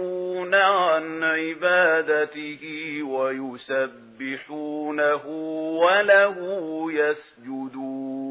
يعرضون عن عبادته ويسبحونه وله يسجدون